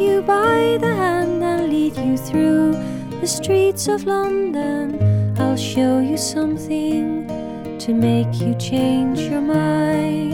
you by the hand and lead you through the streets of London. I'll show you something to make you change your mind.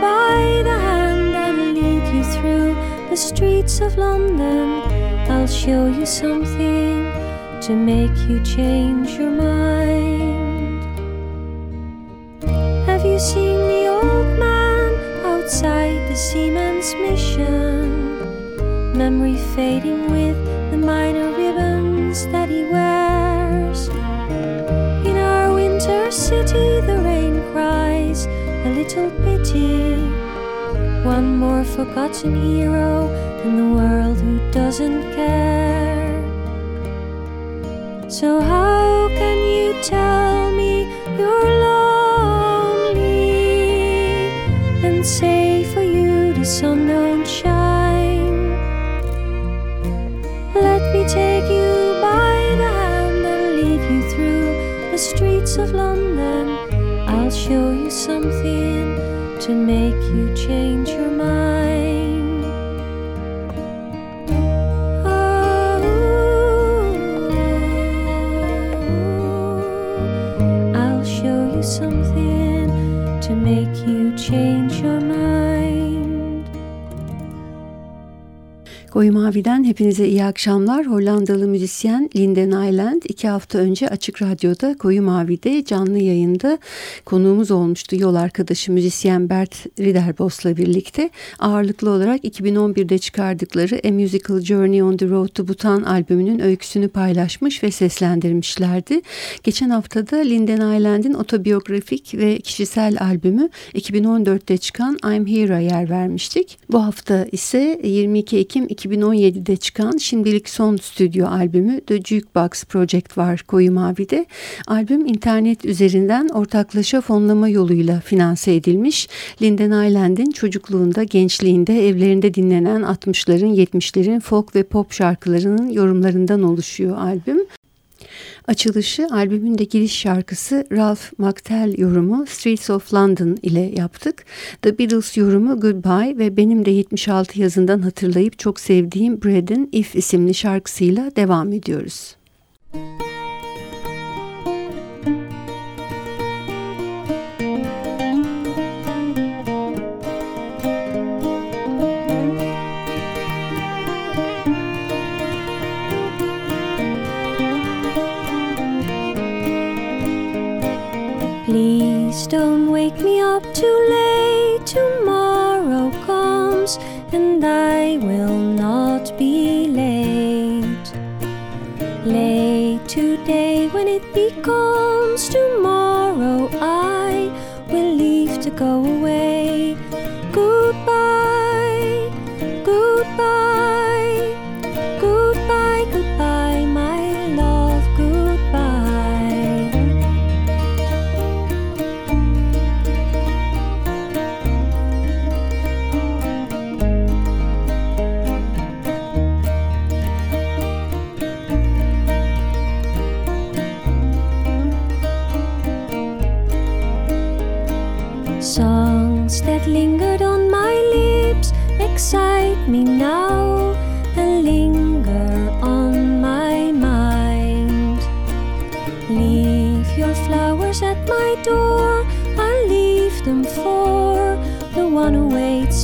By the hand and lead you through the streets of London. I'll show you something to make you change your mind. Have you seen the old man outside the seaman's mission? Memory fading with the minor ribbons that he wears. In our winter city, little pity. One more forgotten hero in the world who doesn't care. So, how can you tell me you're lonely and say for you the sun don't shine? Let me take you by the hand and lead you through the streets of London. I'll show you something to make you change your mind. Koyu Mavi'den hepinize iyi akşamlar. Hollandalı müzisyen Linden Island iki hafta önce Açık Radyo'da Koyu Mavi'de canlı yayında konuğumuz olmuştu. Yol arkadaşı müzisyen Bert Riderbos'la birlikte ağırlıklı olarak 2011'de çıkardıkları A Musical Journey on the Road to Bhutan albümünün öyküsünü paylaşmış ve seslendirmişlerdi. Geçen haftada Linden Island'in otobiyografik ve kişisel albümü 2014'te çıkan I'm Here'a yer vermiştik. Bu hafta ise 22 Ekim 2017'de çıkan şimdilik son stüdyo albümü The Jukebox Project var Koyu Mavi'de. Albüm internet üzerinden ortaklaşa fonlama yoluyla finanse edilmiş. Linden Island'in çocukluğunda, gençliğinde, evlerinde dinlenen 60'ların, 70'lerin folk ve pop şarkılarının yorumlarından oluşuyor albüm. Açılışı albümün de giriş şarkısı Ralph McTell yorumu Streets of London ile yaptık. The Beatles yorumu Goodbye ve benim de 76 yazından hatırlayıp çok sevdiğim Brad'in If isimli şarkısıyla devam ediyoruz. Müzik Don't wake me up too late. Tomorrow comes and I will not be late. Late today when it becomes tomorrow, I will leave to go away. Excite me now and linger on my mind. Leave your flowers at my door, I'll leave them for the one who waits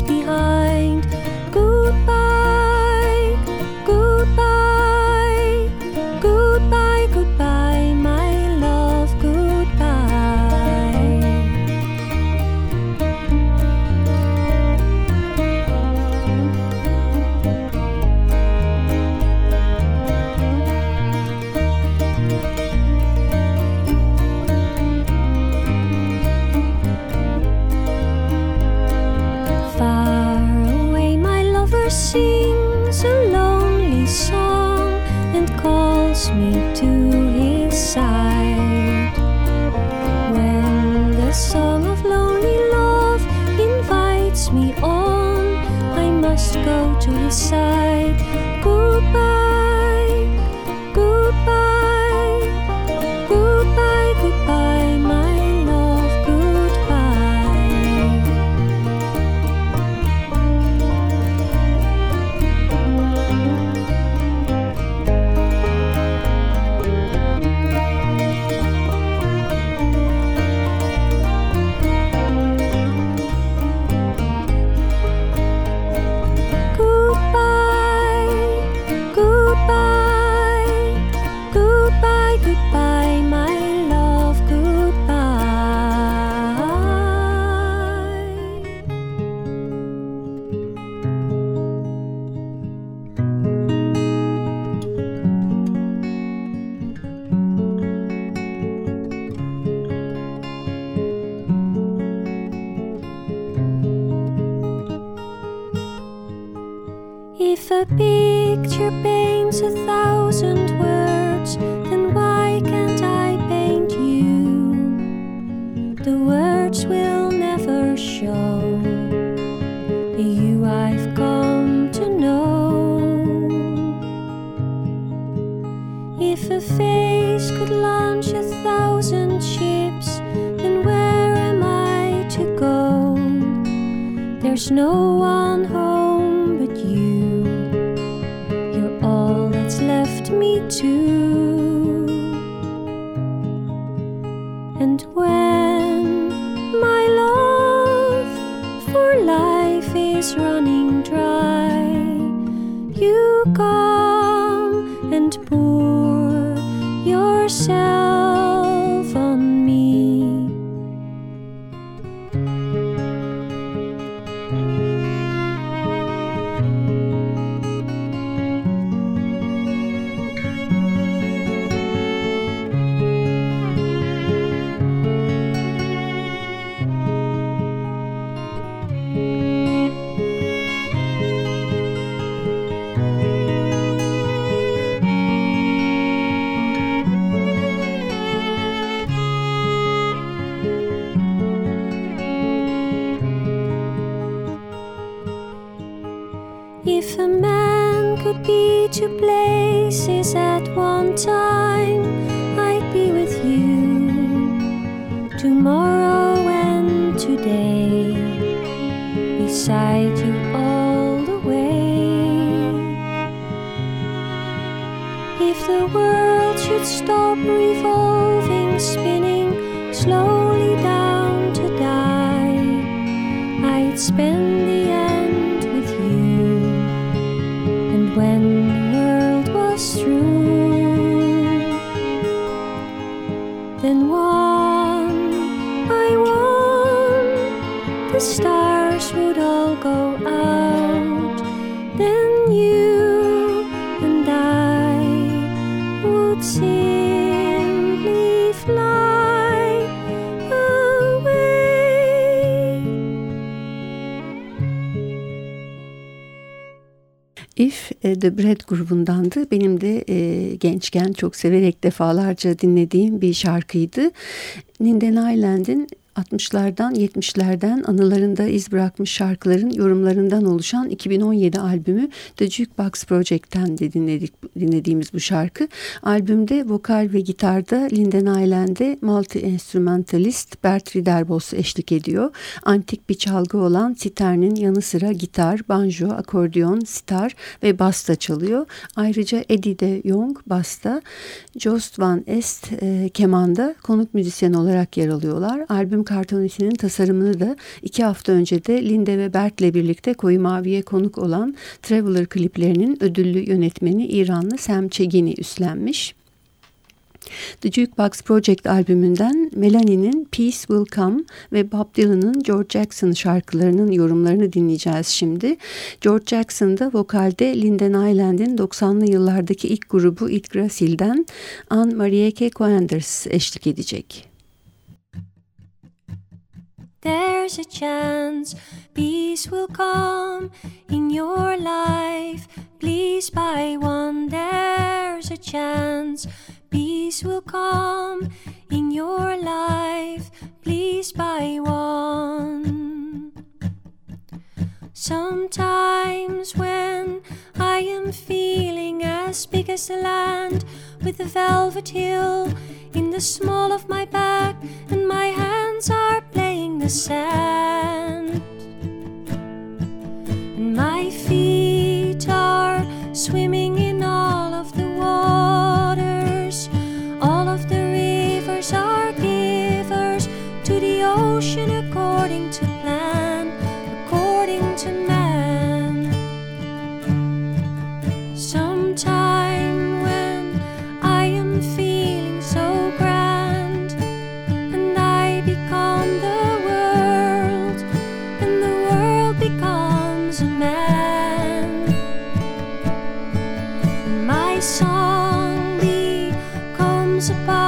two places at one time, The Bread grubundandı. Benim de e, gençken çok severek defalarca dinlediğim bir şarkıydı. Linden Island'in 60'lardan 70'lerden anılarında iz bırakmış şarkıların yorumlarından oluşan 2017 albümü The Jukebox Project'ten de dinledik, dinlediğimiz bu şarkı. Albümde vokal ve gitarda Linden Island'e multi-instrumentalist Bert Riderbos eşlik ediyor. Antik bir çalgı olan siternin yanı sıra gitar, banjo, akordeon, sitar ve basta çalıyor. Ayrıca Eddie de Jong basta, Jost van Est e, kemanda konuk müzisyen olarak yer alıyorlar. Albüm kartonesinin tasarımını da iki hafta önce de Linde ve Bert'le birlikte Koyu Mavi'ye konuk olan Traveler kliplerinin ödüllü yönetmeni İranlı Sam Çegini üstlenmiş. The Jukebox Project albümünden Melanie'nin Peace Will Come ve Bob Dylan'ın George Jackson şarkılarının yorumlarını dinleyeceğiz şimdi. George Jackson da vokalde Linden Island'in 90'lı yıllardaki ilk grubu Yggdrasil'den Anne Marieke Coanders eşlik edecek. There's a chance peace will come in your life. Please buy one. There's a chance peace will come in your life. Please buy one. Sometimes when I am feeling as big as the land with the velvet hill in the small of my back and my hands are playing the sand. And my feet are swimming in all of the waters. All of the rivers are givers to the ocean becomes a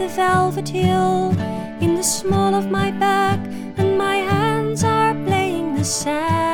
the velvet hill in the small of my back, and my hands are playing the sand.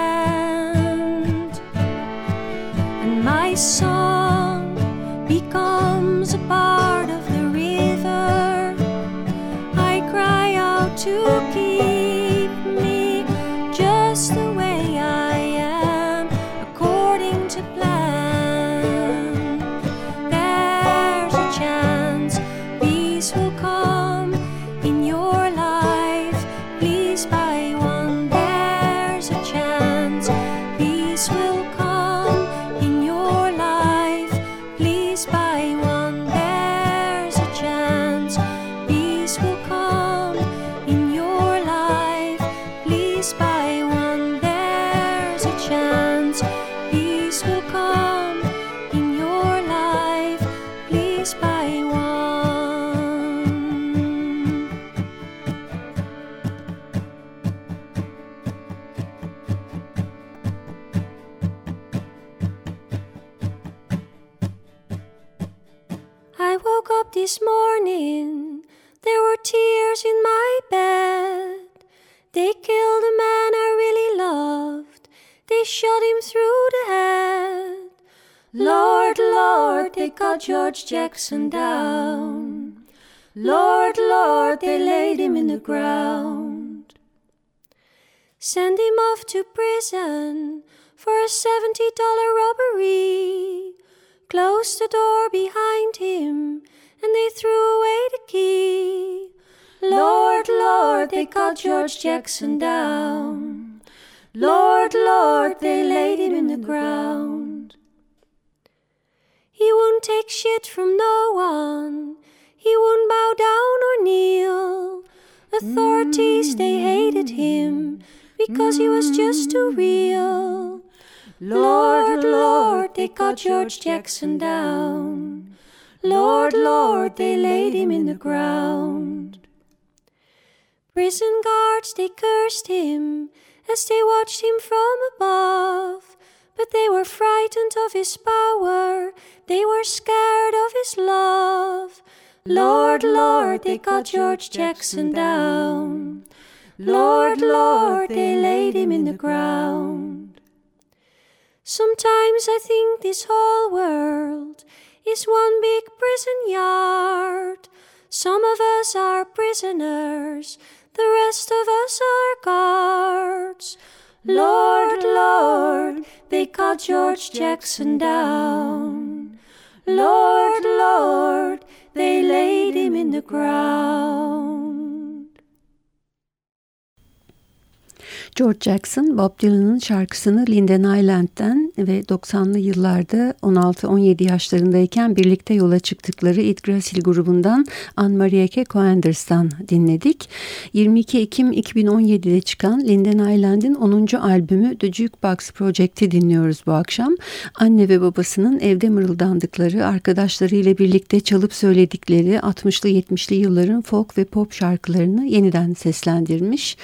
Shot him through the head. Lord, Lord, they cut George Jackson down. Lord, Lord, they laid him in the ground. Send him off to prison for a $70 robbery. Closed the door behind him and they threw away the key. Lord, Lord, they cut George Jackson down. Lord, Lord, they laid him in the ground. He wouldn't take shit from no one. He wouldn't bow down or kneel. Authorities, they hated him because he was just too real. Lord, Lord, they cut George Jackson down. Lord, Lord, they laid him in the ground. Prison guards, they cursed him as they watched him from above. But they were frightened of his power, they were scared of his love. Lord, Lord, they cut George Jackson down. Lord, Lord, they laid him in the ground. Sometimes I think this whole world is one big prison yard. Some of us are prisoners, the rest of us are guards. Lord, Lord, they cut George Jackson down. Lord, Lord, they laid him in the ground. George Jackson, Bob Dylan'ın şarkısını Linden Island'den ve 90'lı yıllarda 16-17 yaşlarındayken birlikte yola çıktıkları Yggdrasil grubundan Anne-Marieke Coenders'tan dinledik. 22 Ekim 2017'de çıkan Linden Island'in 10. albümü The Jukebox Project'i dinliyoruz bu akşam. Anne ve babasının evde mırıldandıkları, arkadaşlarıyla birlikte çalıp söyledikleri 60'lı 70'li yılların folk ve pop şarkılarını yeniden seslendirmiş.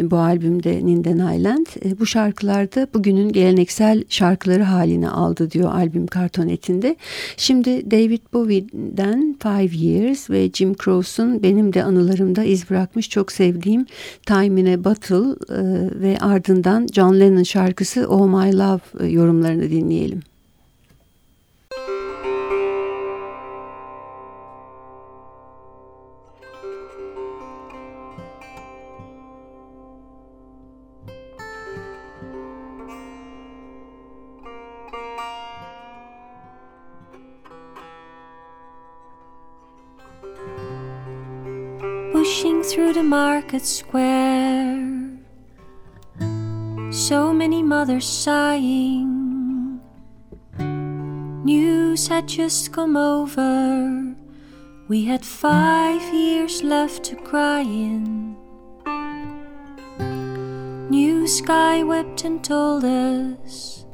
Bu albümde Linden Island. E, bu şarkılarda bugünün geleneksel şarkıları haline aldı diyor albüm kartonetinde. Şimdi David Bowie'den Five Years ve Jim Croce'un benim de anılarımda iz bırakmış çok sevdiğim Time in a Bottle e, ve ardından John Lennon şarkısı Oh My Love e, yorumlarını dinleyelim. Through the market square. So many mothers sighing. News had just come over. We had five years left to cry in. New sky wept and told us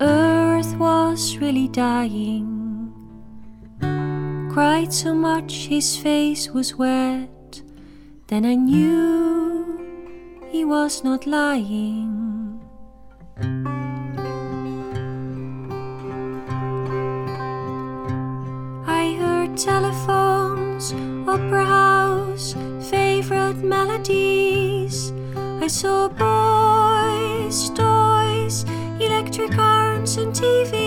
Earth was really dying. Cried so much his face was wet. Then I knew he was not lying. I heard telephones, opera house, favorite melodies. I saw boys, toys, electric arms, and TV.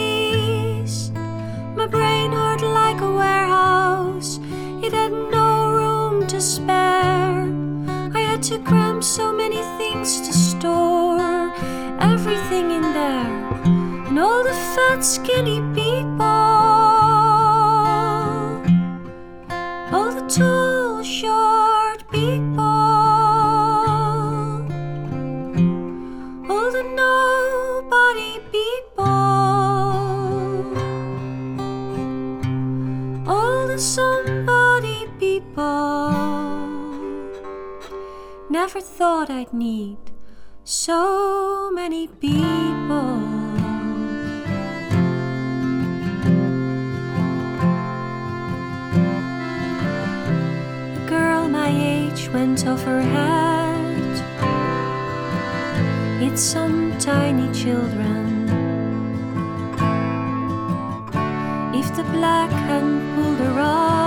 pentagram, so many things to store. Everything in there, and all the fat, skinny people. never thought I'd need so many people. A girl my age went off her head. It's some tiny children. If the black hand pulled her off.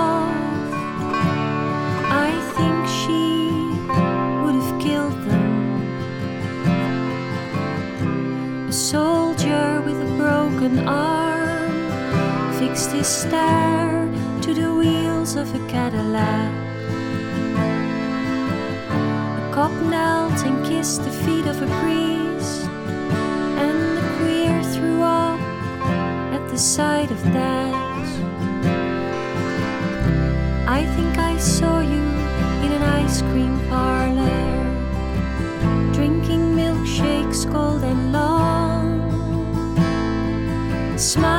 broken arm fixed his stare to the wheels of a Cadillac. A cop knelt and kissed the feet of a priest, and the queer threw up at the sight of that. I think I saw you in an ice cream parlor. smile.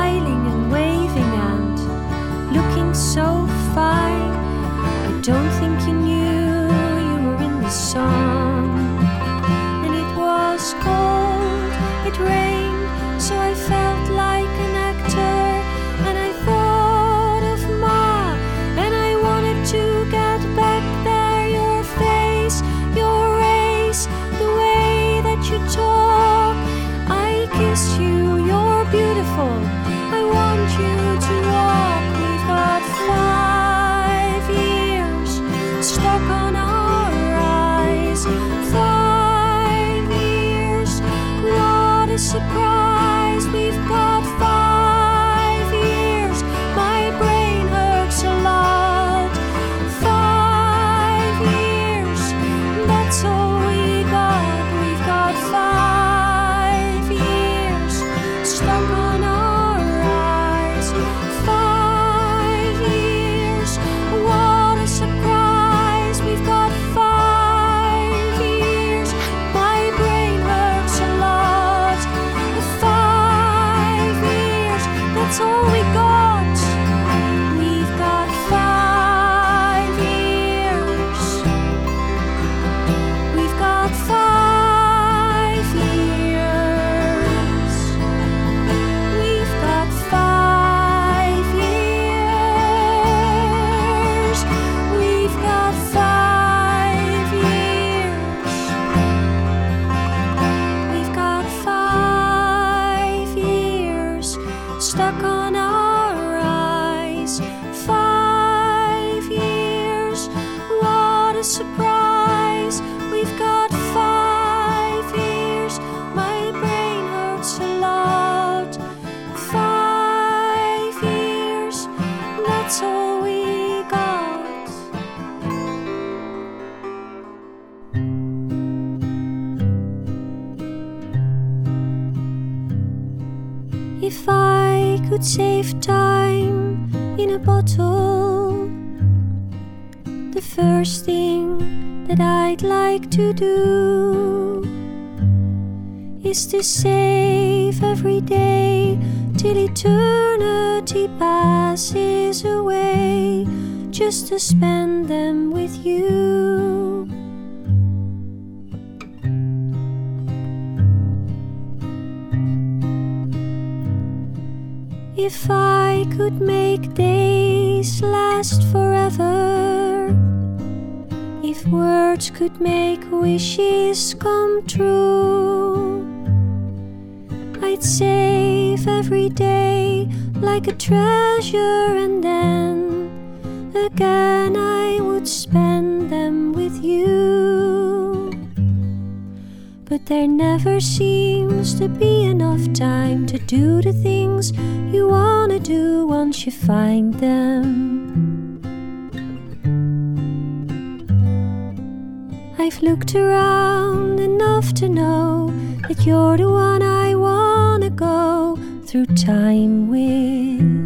to save every day till eternity passes away just to spend them with you. If I could make days last forever, if words could make wishes come true it safe every day like a treasure, and then again I would spend them with you. But there never seems to be enough time to do the things you wanna do once you find them. I've looked around enough to know that you're the one I want go through time with.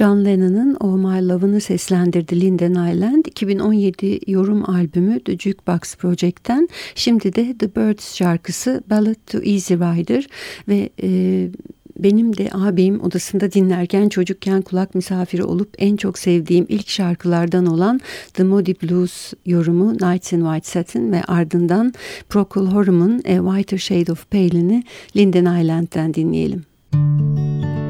John Lennon'ın Oh My Love'ını seslendirdi Linden Island. 2017 yorum albümü The Jukebox Project'ten. Şimdi de The Birds şarkısı Ballad to Easy Rider ve e, benim de abim odasında dinlerken çocukken kulak misafiri olup en çok sevdiğim ilk şarkılardan olan The Moody Blues yorumu Nights in White Satin ve ardından Procol Harum'un A Whiter Shade of Pale'ini Linden Island'den dinleyelim. Müzik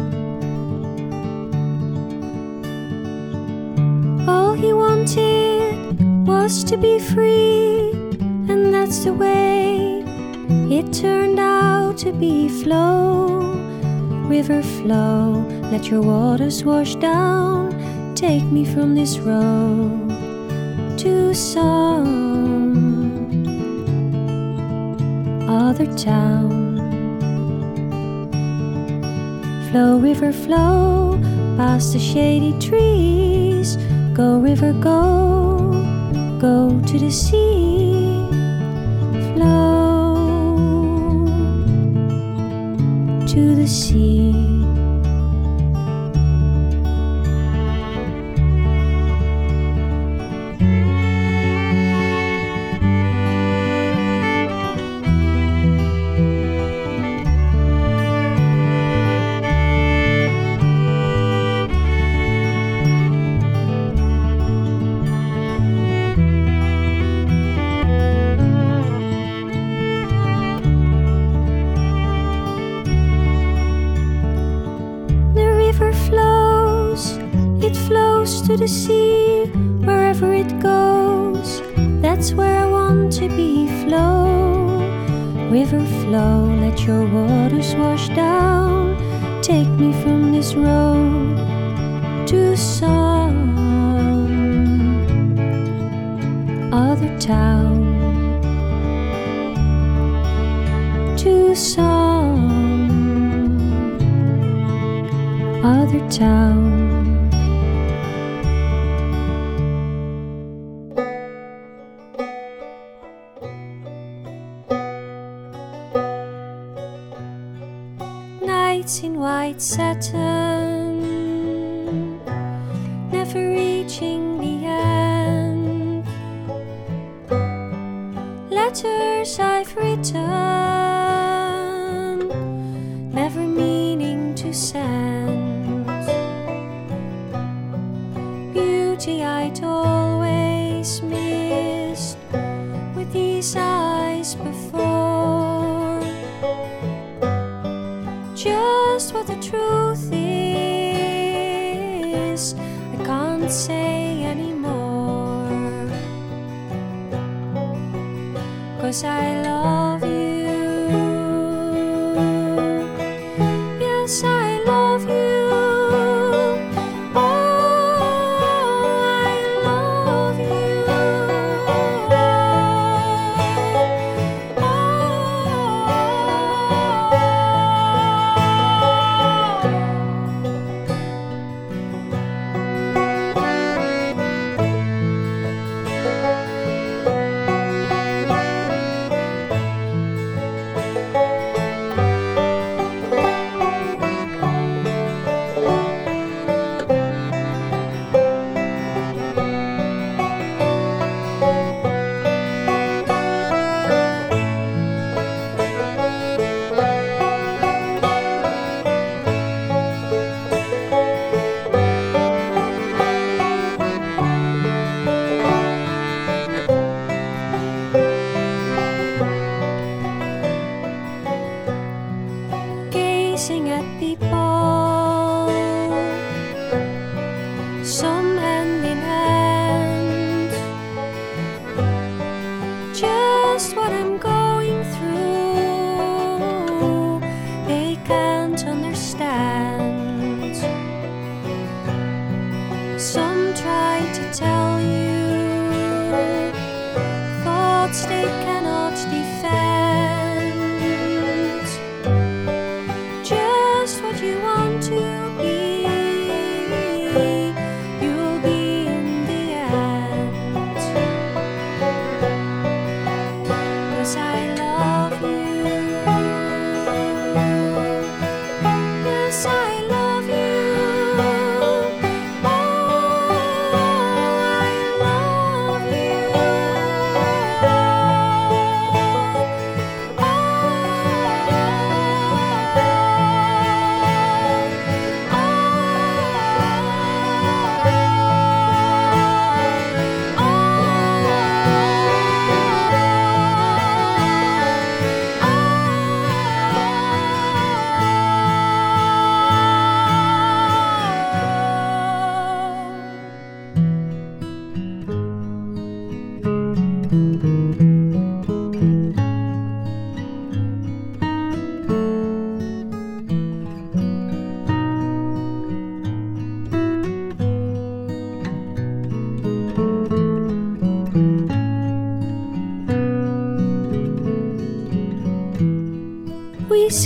To be free, and that's the way it turned out to be. Flow, river, flow, let your waters wash down. Take me from this road to some other town. Flow, river, flow past the shady trees. Go, river, go, go to the sea. Flow to the sea. The sea, wherever it goes. That's where I want to be. Flow, river, flow, let your waters wash down. Take me from this road to some other town. To some other town.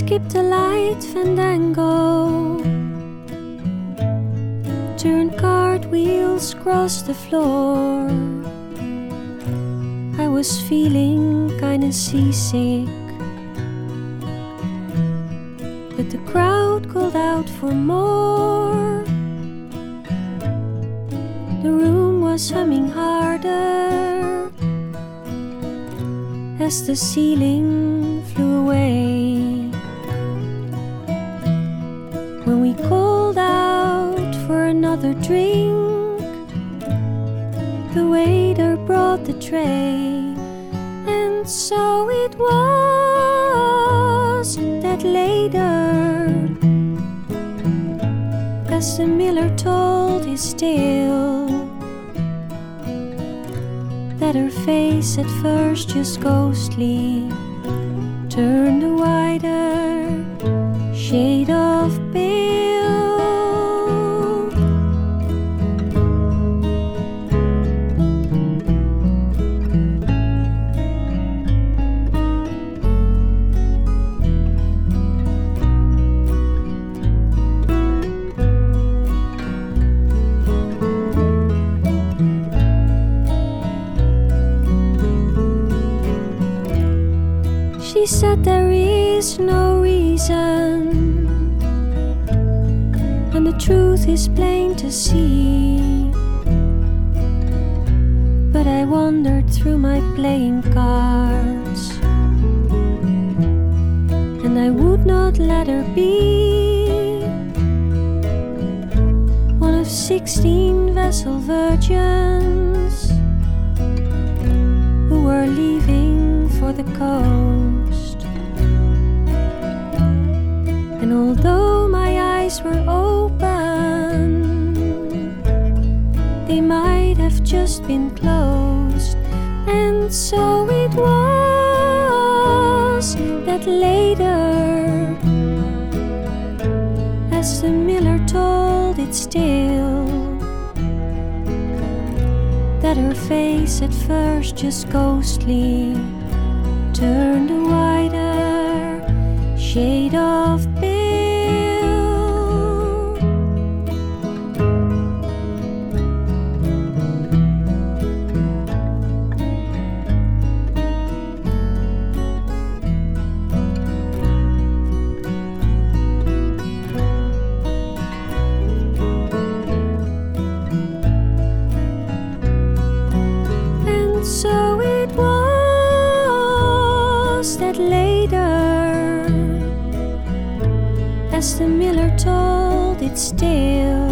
Skipped a light fandango, turned cartwheels across the floor. I was feeling kinda seasick, but the crowd called out for more. The room was humming harder as the ceiling flew away. And so it was that later, as the miller told his tale that her face at first just ghostly turned She said there is no reason, and the truth is plain to see. But I wandered through my playing cards, and I would not let her be one of sixteen vessel virgins who were leaving for the coast. Although my eyes were open, they might have just been closed. And so it was that later, as the miller told it still that her face at first just ghostly turned a wider shade of the miller told it still,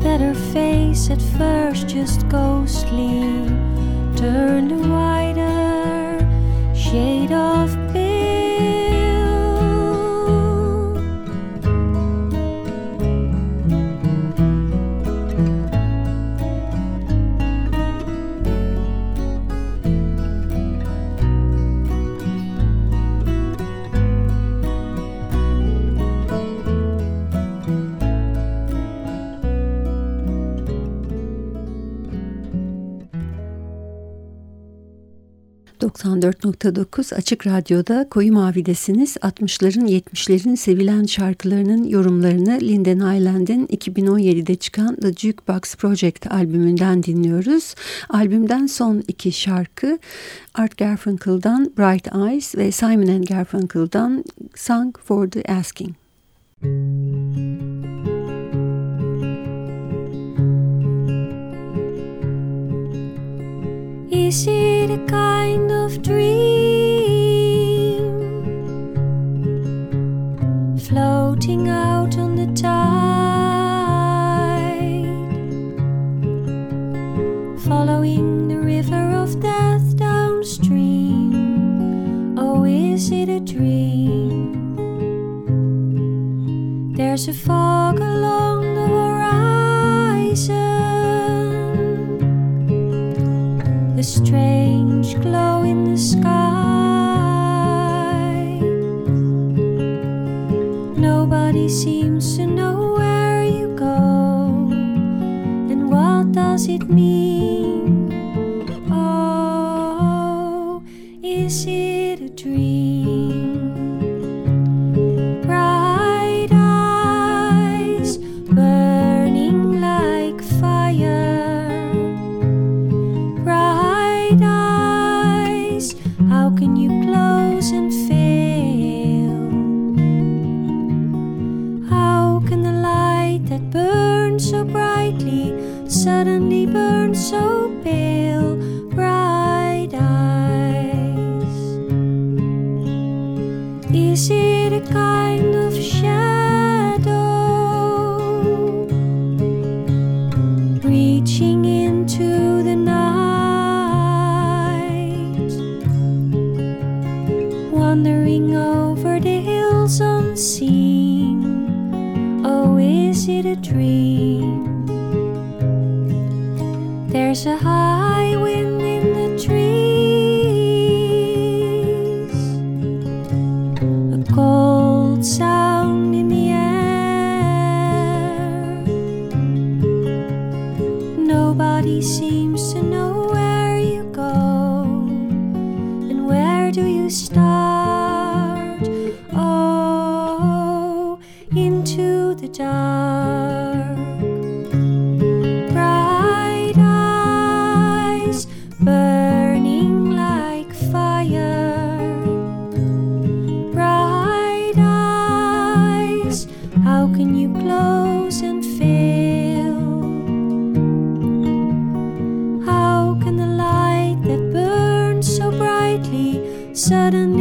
that her face at first just ghostly turned a wider shade of ...94.9 Açık Radyo'da Koyu Mavi'desiniz. 60'ların 70'lerin sevilen şarkılarının yorumlarını Linden Island'in 2017'de çıkan The Jukebox Project albümünden dinliyoruz. Albümden son iki şarkı Art Garfunkel'dan Bright Eyes ve Simon Garfunkel'dan Song for the Asking. Is it a kind of dream floating out on the tide, following the river of death downstream? Oh, is it a dream? There's a fog along the horizon strange glow in the sky. Nobody seems to know where you go, and what does it mean? Brightly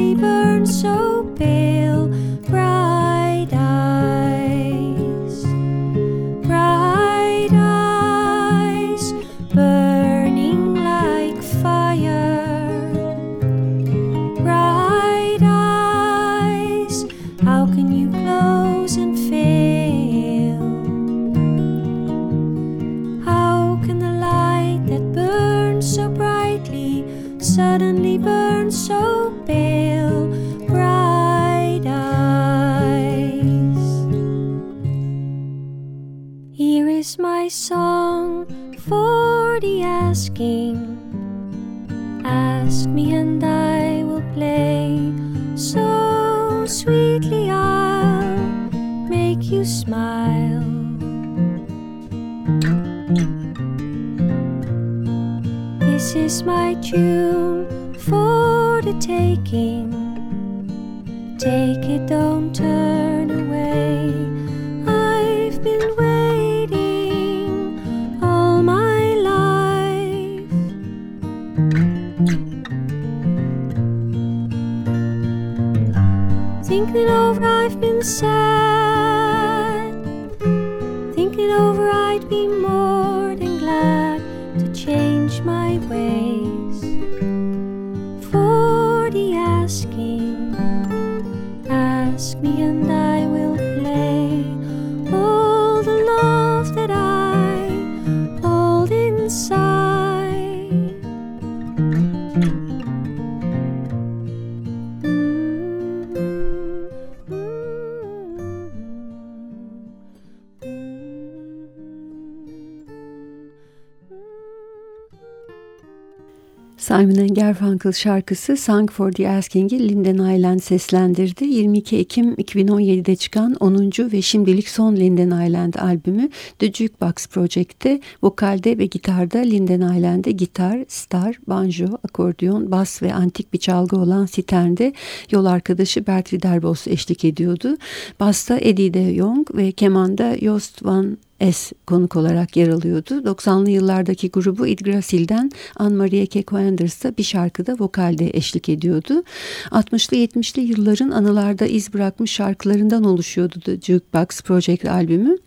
Simon Garfunkel şarkısı Song for the Asking'i Linden Island seslendirdi. 22 Ekim 2017'de çıkan 10. ve şimdilik son Linden Island albümü The Jukebox Project'te vokalde ve gitarda Linden Island'e gitar, star, banjo, akordeon, bas ve antik bir çalgı olan siternde yol arkadaşı Bert Widerbos eşlik ediyordu. Basta Eddie de Jong ve kemanda Joost van S konuk olarak yer alıyordu. 90'lı yıllardaki grubu Yggdrasil'den Anne-Marie Kekkoenders da bir şarkıda vokalde eşlik ediyordu. 60'lı 70'li yılların anılarda iz bırakmış şarkılarından oluşuyordu The Jukebox Project albümü.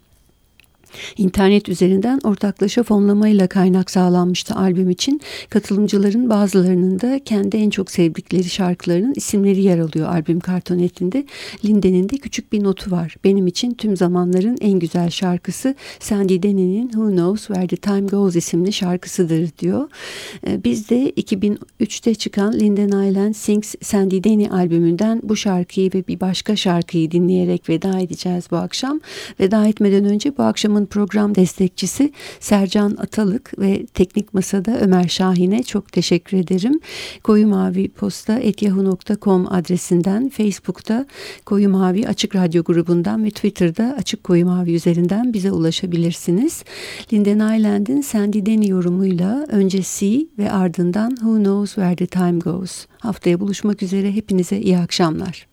İnternet üzerinden ortaklaşa fonlamayla kaynak sağlanmıştı albüm için. Katılımcıların bazılarının da kendi en çok sevdikleri şarkılarının isimleri yer alıyor albüm kartonetinde. Linden'in de küçük bir notu var. Benim için tüm zamanların en güzel şarkısı Sandy Denny'nin Who Knows Where the Time Goes isimli şarkısıdır diyor. Ee, Biz de 2003'te çıkan Linden Island Sings Sandy Denny albümünden bu şarkıyı ve bir başka şarkıyı dinleyerek veda edeceğiz bu akşam. Veda etmeden önce bu akşamın program destekçisi Sercan Atalık ve teknik masada Ömer Şahin'e çok teşekkür ederim. Koyu Mavi Posta etyahu.com adresinden Facebook'ta Koyu Mavi Açık Radyo grubundan ve Twitter'da Açık Koyu Mavi üzerinden bize ulaşabilirsiniz. Linden Island'in Sandy Denny yorumuyla önce See ve ardından Who Knows Where the Time Goes. Haftaya buluşmak üzere hepinize iyi akşamlar.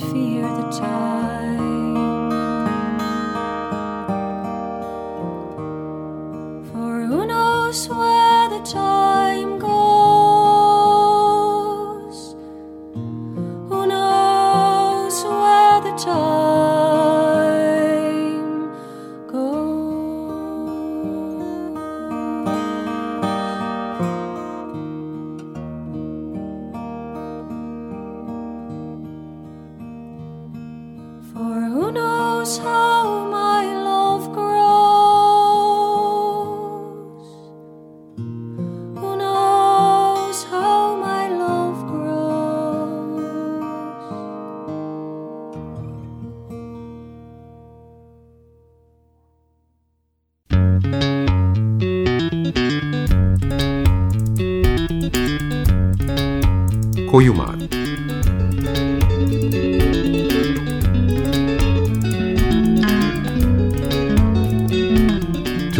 Koyu